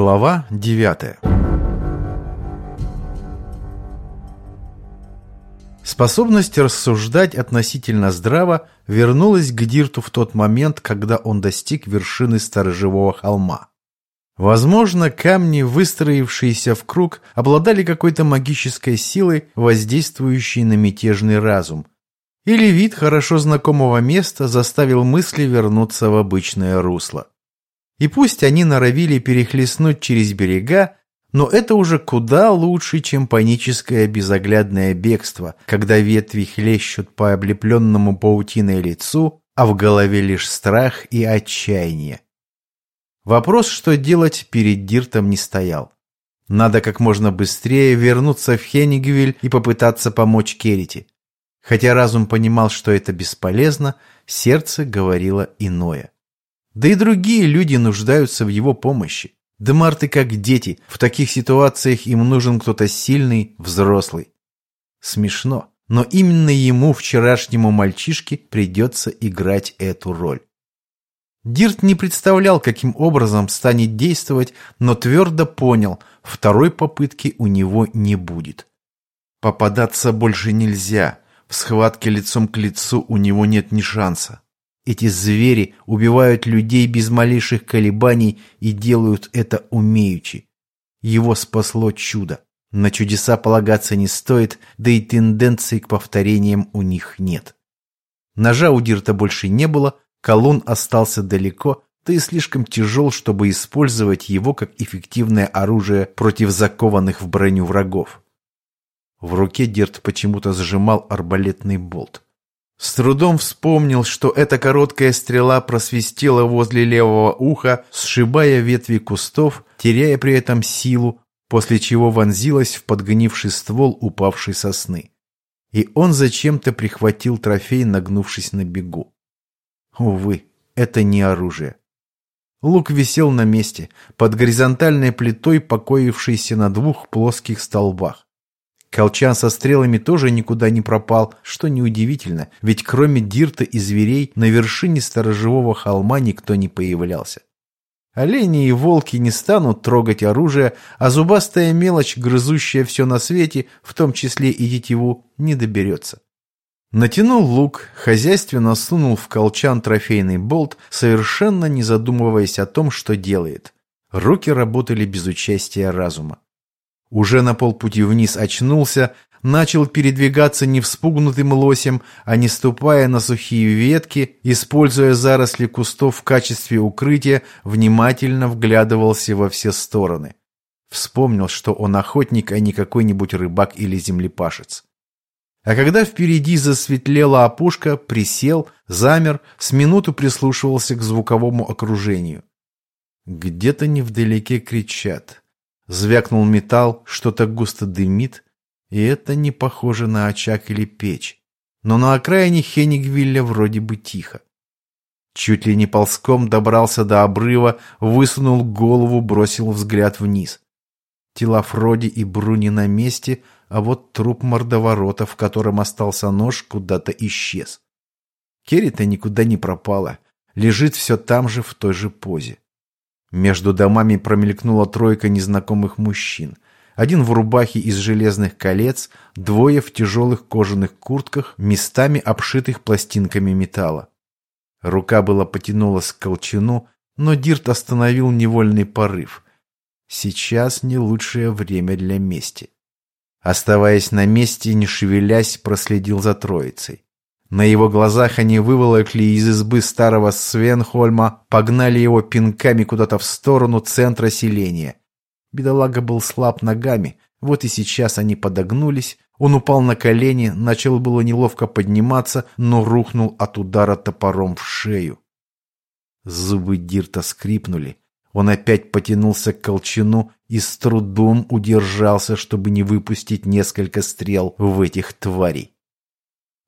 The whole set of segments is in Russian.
Глава девятая Способность рассуждать относительно здраво вернулась к Дирту в тот момент, когда он достиг вершины сторожевого холма. Возможно, камни, выстроившиеся в круг, обладали какой-то магической силой, воздействующей на мятежный разум. Или вид хорошо знакомого места заставил мысли вернуться в обычное русло. И пусть они норовили перехлестнуть через берега, но это уже куда лучше, чем паническое безоглядное бегство, когда ветви хлещут по облепленному паутиной лицу, а в голове лишь страх и отчаяние. Вопрос, что делать, перед Диртом не стоял. Надо как можно быстрее вернуться в Хенигвиль и попытаться помочь Керрити. Хотя разум понимал, что это бесполезно, сердце говорило иное. Да и другие люди нуждаются в его помощи. Демарты как дети, в таких ситуациях им нужен кто-то сильный, взрослый. Смешно, но именно ему, вчерашнему мальчишке, придется играть эту роль. Дирт не представлял, каким образом станет действовать, но твердо понял, второй попытки у него не будет. Попадаться больше нельзя, в схватке лицом к лицу у него нет ни шанса. Эти звери убивают людей без малейших колебаний и делают это умеючи. Его спасло чудо. На чудеса полагаться не стоит, да и тенденции к повторениям у них нет. Ножа у Дирта больше не было, Колун остался далеко, да и слишком тяжел, чтобы использовать его как эффективное оружие против закованных в броню врагов. В руке Дерт почему-то зажимал арбалетный болт. С трудом вспомнил, что эта короткая стрела просвистела возле левого уха, сшибая ветви кустов, теряя при этом силу, после чего вонзилась в подгнивший ствол упавшей сосны. И он зачем-то прихватил трофей, нагнувшись на бегу. Увы, это не оружие. Лук висел на месте, под горизонтальной плитой, покоившейся на двух плоских столбах. Колчан со стрелами тоже никуда не пропал, что неудивительно, ведь кроме Дирта и зверей на вершине сторожевого холма никто не появлялся. Олени и волки не станут трогать оружие, а зубастая мелочь, грызущая все на свете, в том числе и тетиву, не доберется. Натянул лук, хозяйственно сунул в колчан трофейный болт, совершенно не задумываясь о том, что делает. Руки работали без участия разума. Уже на полпути вниз очнулся, начал передвигаться не вспугнутым лосем, а не ступая на сухие ветки, используя заросли кустов в качестве укрытия, внимательно вглядывался во все стороны. Вспомнил, что он охотник, а не какой-нибудь рыбак или землепашец. А когда впереди засветлела опушка, присел, замер, с минуту прислушивался к звуковому окружению. Где-то невдалеке кричат. Звякнул металл, что-то густо дымит, и это не похоже на очаг или печь. Но на окраине Хенигвилля вроде бы тихо. Чуть ли не ползком добрался до обрыва, высунул голову, бросил взгляд вниз. Тела Фроди и Бруни на месте, а вот труп мордоворота, в котором остался нож, куда-то исчез. Керри-то никуда не пропала. Лежит все там же, в той же позе. Между домами промелькнула тройка незнакомых мужчин. Один в рубахе из железных колец, двое в тяжелых кожаных куртках, местами обшитых пластинками металла. Рука была потянулась к колчану, но Дирт остановил невольный порыв. Сейчас не лучшее время для мести. Оставаясь на месте, не шевелясь, проследил за троицей. На его глазах они выволокли из избы старого Свенхольма, погнали его пинками куда-то в сторону центра селения. Бедолага был слаб ногами, вот и сейчас они подогнулись. Он упал на колени, начал было неловко подниматься, но рухнул от удара топором в шею. Зубы Дирта скрипнули. Он опять потянулся к колчану и с трудом удержался, чтобы не выпустить несколько стрел в этих тварей.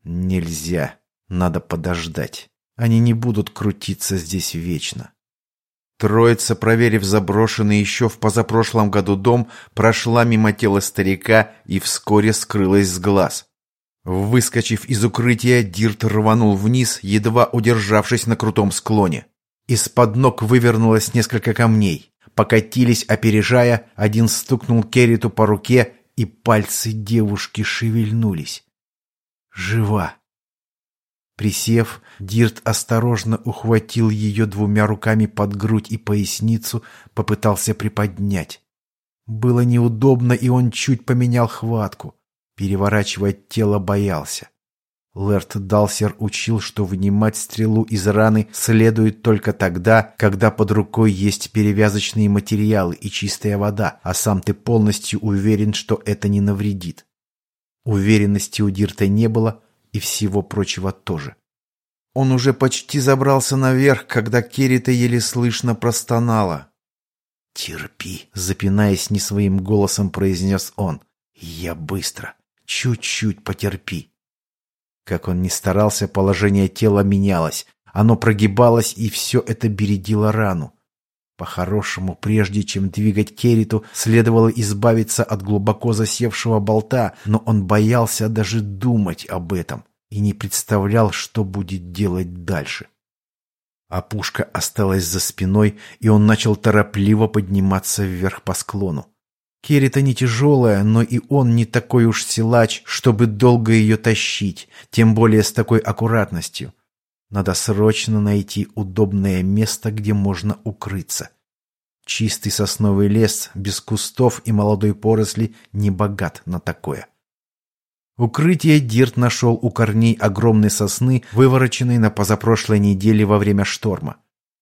Нельзя. Надо подождать. Они не будут крутиться здесь вечно. Троица, проверив заброшенный еще в позапрошлом году дом, прошла мимо тела старика и вскоре скрылась с глаз. Выскочив из укрытия, Дирт рванул вниз, едва удержавшись на крутом склоне. Из-под ног вывернулось несколько камней. покатились, опережая, один стукнул Керриту по руке, и пальцы девушки шевельнулись. Жива. Присев, Дирт осторожно ухватил ее двумя руками под грудь и поясницу, попытался приподнять. Было неудобно, и он чуть поменял хватку. Переворачивать тело боялся. Лэрт Далсер учил, что вынимать стрелу из раны следует только тогда, когда под рукой есть перевязочные материалы и чистая вода, а сам ты полностью уверен, что это не навредит. Уверенности у Дирта не было, и всего прочего тоже. Он уже почти забрался наверх, когда Керрита еле слышно простонала. «Терпи», — запинаясь не своим голосом, произнес он. «Я быстро. Чуть-чуть потерпи». Как он ни старался, положение тела менялось. Оно прогибалось, и все это бередило рану. По-хорошему, прежде чем двигать Керриту, следовало избавиться от глубоко засевшего болта, но он боялся даже думать об этом и не представлял, что будет делать дальше. Опушка осталась за спиной, и он начал торопливо подниматься вверх по склону. Керрита не тяжелая, но и он не такой уж силач, чтобы долго ее тащить, тем более с такой аккуратностью. Надо срочно найти удобное место, где можно укрыться. Чистый сосновый лес, без кустов и молодой поросли, не богат на такое. Укрытие Дирт нашел у корней огромной сосны, вывороченной на позапрошлой неделе во время шторма.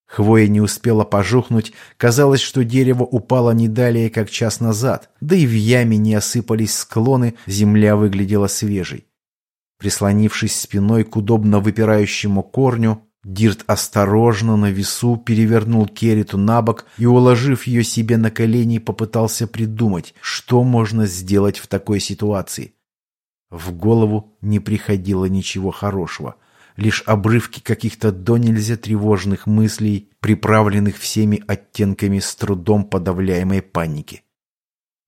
Хвоя не успела пожухнуть, казалось, что дерево упало не далее, как час назад, да и в яме не осыпались склоны, земля выглядела свежей. Прислонившись спиной к удобно выпирающему корню, Дирт осторожно на весу перевернул Керриту на бок и, уложив ее себе на колени, попытался придумать, что можно сделать в такой ситуации. В голову не приходило ничего хорошего – лишь обрывки каких-то до нельзя тревожных мыслей, приправленных всеми оттенками с трудом подавляемой паники.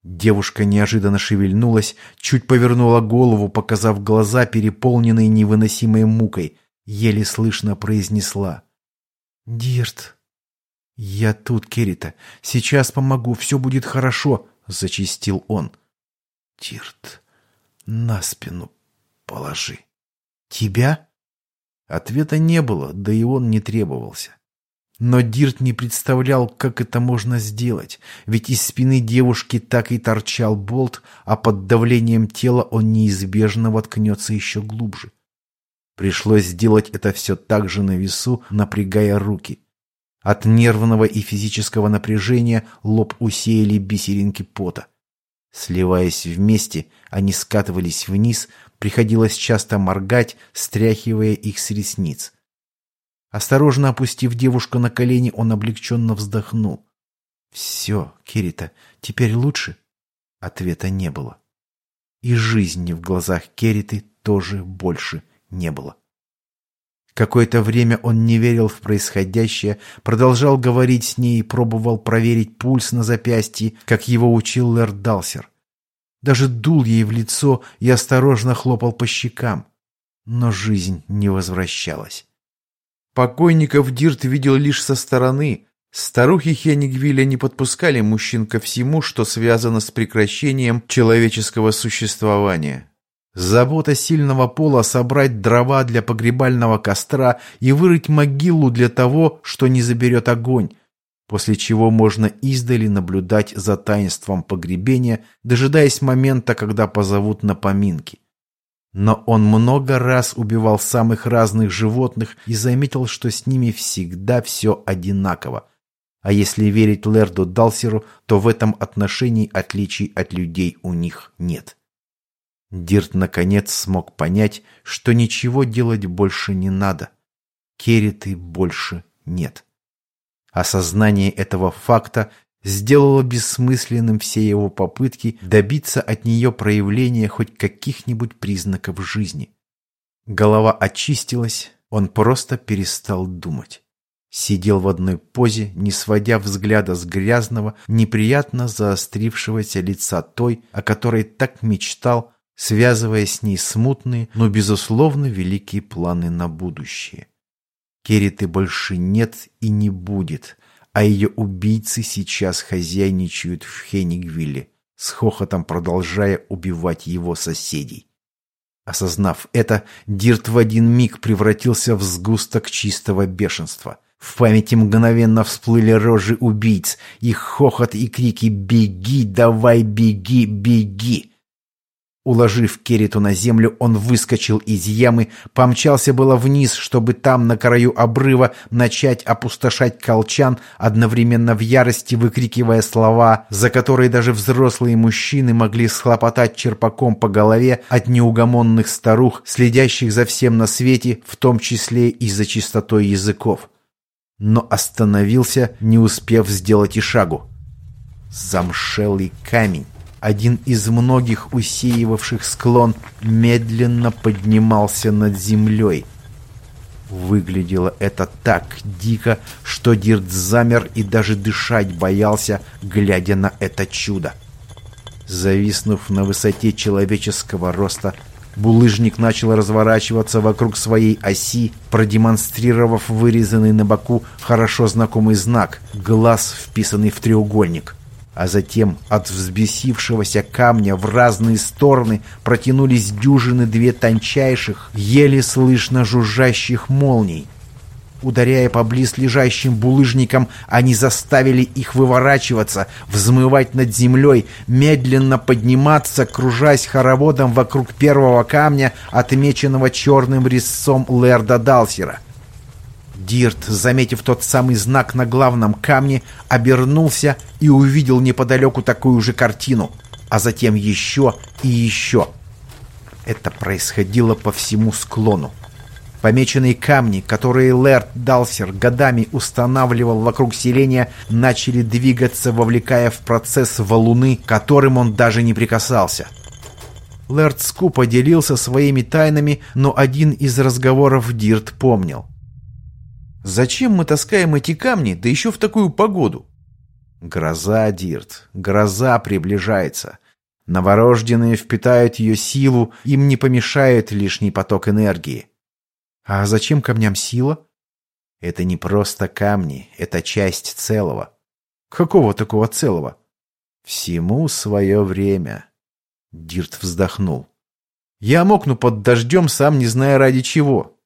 Девушка неожиданно шевельнулась, чуть повернула голову, показав глаза, переполненные невыносимой мукой, еле слышно произнесла. «Дирт, я тут, Керрита, сейчас помогу, все будет хорошо», — зачистил он. «Дирт, на спину положи». «Тебя?» Ответа не было, да и он не требовался. Но Дирт не представлял, как это можно сделать, ведь из спины девушки так и торчал болт, а под давлением тела он неизбежно воткнется еще глубже. Пришлось сделать это все так же на весу, напрягая руки. От нервного и физического напряжения лоб усеяли бисеринки пота. Сливаясь вместе, они скатывались вниз, приходилось часто моргать, стряхивая их с ресниц. Осторожно опустив девушку на колени, он облегченно вздохнул. «Все, Кирита, теперь лучше?» Ответа не было. И жизни в глазах Кериты тоже больше не было. Какое-то время он не верил в происходящее, продолжал говорить с ней и пробовал проверить пульс на запястье, как его учил Лэрд Далсер. Даже дул ей в лицо и осторожно хлопал по щекам. Но жизнь не возвращалась. Покойников Дирт видел лишь со стороны. Старухи Хенигвиля не подпускали мужчин ко всему, что связано с прекращением человеческого существования. Забота сильного пола собрать дрова для погребального костра и вырыть могилу для того, что не заберет огонь, после чего можно издали наблюдать за таинством погребения, дожидаясь момента, когда позовут на поминки. Но он много раз убивал самых разных животных и заметил, что с ними всегда все одинаково. А если верить Лерду Далсеру, то в этом отношении отличий от людей у них нет. Дирт наконец смог понять, что ничего делать больше не надо. Керриты больше нет. Осознание этого факта сделало бессмысленным все его попытки добиться от нее проявления хоть каких-нибудь признаков жизни. Голова очистилась, он просто перестал думать. Сидел в одной позе, не сводя взгляда с грязного, неприятно заострившегося лица той, о которой так мечтал, связывая с ней смутные, но, безусловно, великие планы на будущее. Керриты больше нет и не будет, а ее убийцы сейчас хозяйничают в Хенигвилле, с хохотом продолжая убивать его соседей. Осознав это, Дирт в один миг превратился в сгусток чистого бешенства. В памяти мгновенно всплыли рожи убийц, их хохот и крики «Беги, давай, беги, беги!» Уложив Кериту на землю, он выскочил из ямы, помчался было вниз, чтобы там, на краю обрыва, начать опустошать колчан, одновременно в ярости выкрикивая слова, за которые даже взрослые мужчины могли схлопотать черпаком по голове от неугомонных старух, следящих за всем на свете, в том числе и за чистотой языков. Но остановился, не успев сделать и шагу. Замшелый камень один из многих усеивавших склон, медленно поднимался над землей. Выглядело это так дико, что Дирт замер и даже дышать боялся, глядя на это чудо. Зависнув на высоте человеческого роста, булыжник начал разворачиваться вокруг своей оси, продемонстрировав вырезанный на боку хорошо знакомый знак — глаз, вписанный в треугольник — а затем от взбесившегося камня в разные стороны протянулись дюжины две тончайших, еле слышно жужжащих молний. Ударяя по близлежащим булыжникам, они заставили их выворачиваться, взмывать над землей, медленно подниматься, кружась хороводом вокруг первого камня, отмеченного черным резцом Лерда Далсера — Дирт, заметив тот самый знак на главном камне, обернулся и увидел неподалеку такую же картину, а затем еще и еще. Это происходило по всему склону. Помеченные камни, которые Лэрд Далсер годами устанавливал вокруг селения, начали двигаться, вовлекая в процесс валуны, которым он даже не прикасался. Лэрд скупо делился своими тайнами, но один из разговоров Дирт помнил. Зачем мы таскаем эти камни, да еще в такую погоду? Гроза, Дирт, гроза приближается. Новорожденные впитают ее силу, им не помешает лишний поток энергии. А зачем камням сила? Это не просто камни, это часть целого. Какого такого целого? Всему свое время. Дирт вздохнул. Я мокну под дождем, сам не зная ради чего.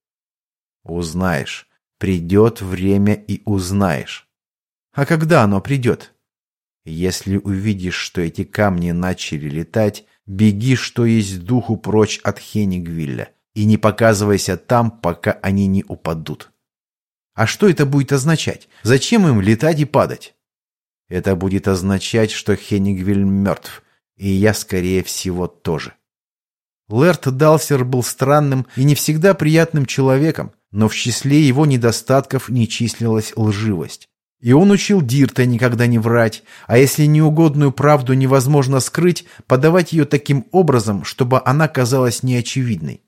Узнаешь. Придет время и узнаешь. А когда оно придет? Если увидишь, что эти камни начали летать, беги, что есть духу, прочь от Хенигвилля, и не показывайся там, пока они не упадут. А что это будет означать? Зачем им летать и падать? Это будет означать, что Хенигвиль мертв, и я, скорее всего, тоже. Лэрт Далсер был странным и не всегда приятным человеком, но в числе его недостатков не числилась лживость. И он учил Дирта никогда не врать, а если неугодную правду невозможно скрыть, подавать ее таким образом, чтобы она казалась неочевидной.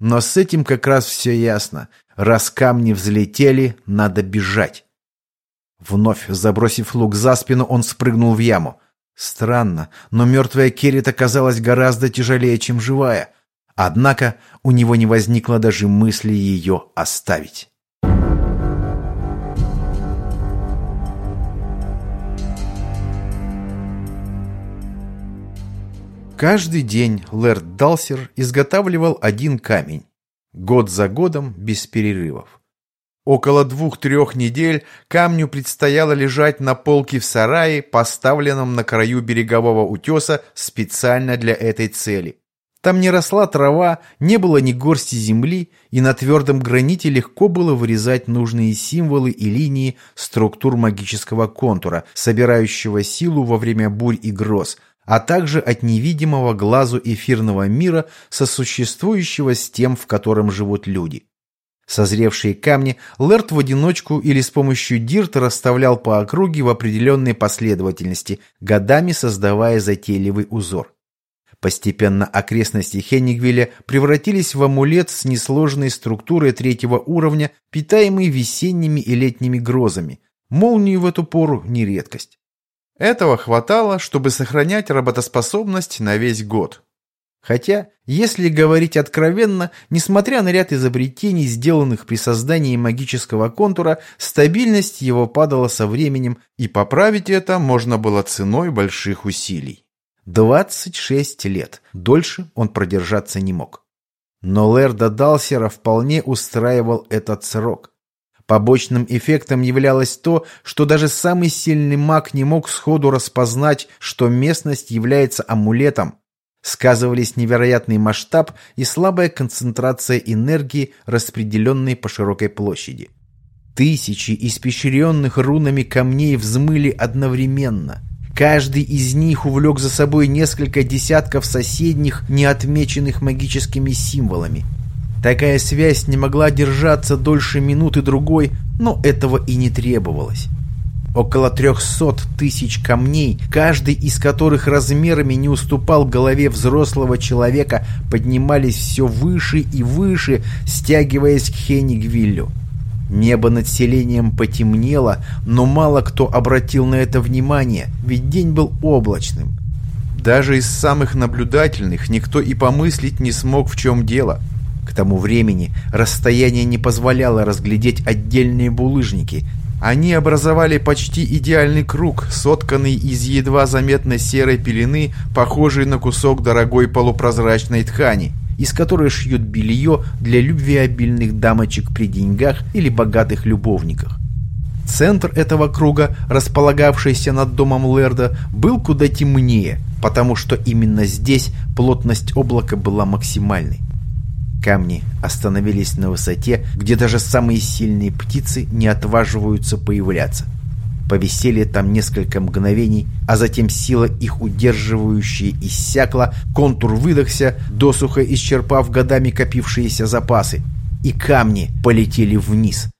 Но с этим как раз все ясно. Раз камни взлетели, надо бежать. Вновь забросив лук за спину, он спрыгнул в яму. Странно, но мертвая Керрит оказалась гораздо тяжелее, чем живая. Однако у него не возникло даже мысли ее оставить. Каждый день Лэрд Далсер изготавливал один камень. Год за годом, без перерывов. Около двух-трех недель камню предстояло лежать на полке в сарае, поставленном на краю берегового утеса специально для этой цели. Там не росла трава, не было ни горсти земли, и на твердом граните легко было вырезать нужные символы и линии структур магического контура, собирающего силу во время бурь и гроз, а также от невидимого глазу эфирного мира, сосуществующего с тем, в котором живут люди. Созревшие камни Лерт в одиночку или с помощью дирта расставлял по округе в определенной последовательности, годами создавая затейливый узор. Постепенно окрестности Хеннигвилля превратились в амулет с несложной структурой третьего уровня, питаемый весенними и летними грозами. Молнии в эту пору не редкость. Этого хватало, чтобы сохранять работоспособность на весь год. Хотя, если говорить откровенно, несмотря на ряд изобретений, сделанных при создании магического контура, стабильность его падала со временем, и поправить это можно было ценой больших усилий. 26 лет. Дольше он продержаться не мог. Но Лерда Далсера вполне устраивал этот срок. Побочным эффектом являлось то, что даже самый сильный маг не мог сходу распознать, что местность является амулетом, Сказывались невероятный масштаб и слабая концентрация энергии, распределенной по широкой площади. Тысячи испещренных рунами камней взмыли одновременно. Каждый из них увлек за собой несколько десятков соседних, неотмеченных магическими символами. Такая связь не могла держаться дольше минуты другой, но этого и не требовалось. Около трехсот тысяч камней, каждый из которых размерами не уступал голове взрослого человека, поднимались все выше и выше, стягиваясь к Хенигвиллю. Небо над селением потемнело, но мало кто обратил на это внимание, ведь день был облачным. Даже из самых наблюдательных никто и помыслить не смог, в чем дело. К тому времени расстояние не позволяло разглядеть отдельные булыжники – они образовали почти идеальный круг, сотканный из едва заметной серой пелены, похожей на кусок дорогой полупрозрачной ткани, из которой шьют белье для любвеобильных дамочек при деньгах или богатых любовниках. Центр этого круга, располагавшийся над домом Лерда, был куда темнее, потому что именно здесь плотность облака была максимальной. Камни остановились на высоте, где даже самые сильные птицы не отваживаются появляться. Повисели там несколько мгновений, а затем сила их удерживающая иссякла, контур выдохся, досуха исчерпав годами копившиеся запасы, и камни полетели вниз.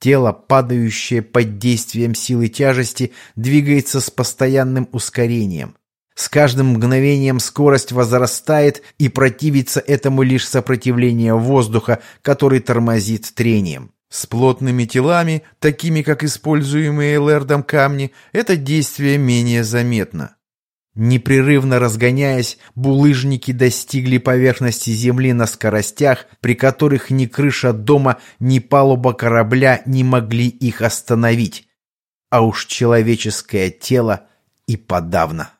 Тело, падающее под действием силы тяжести, двигается с постоянным ускорением. С каждым мгновением скорость возрастает, и противится этому лишь сопротивление воздуха, который тормозит трением. С плотными телами, такими как используемые Лэрдом камни, это действие менее заметно. Непрерывно разгоняясь, булыжники достигли поверхности земли на скоростях, при которых ни крыша дома, ни палуба корабля не могли их остановить. А уж человеческое тело и подавно.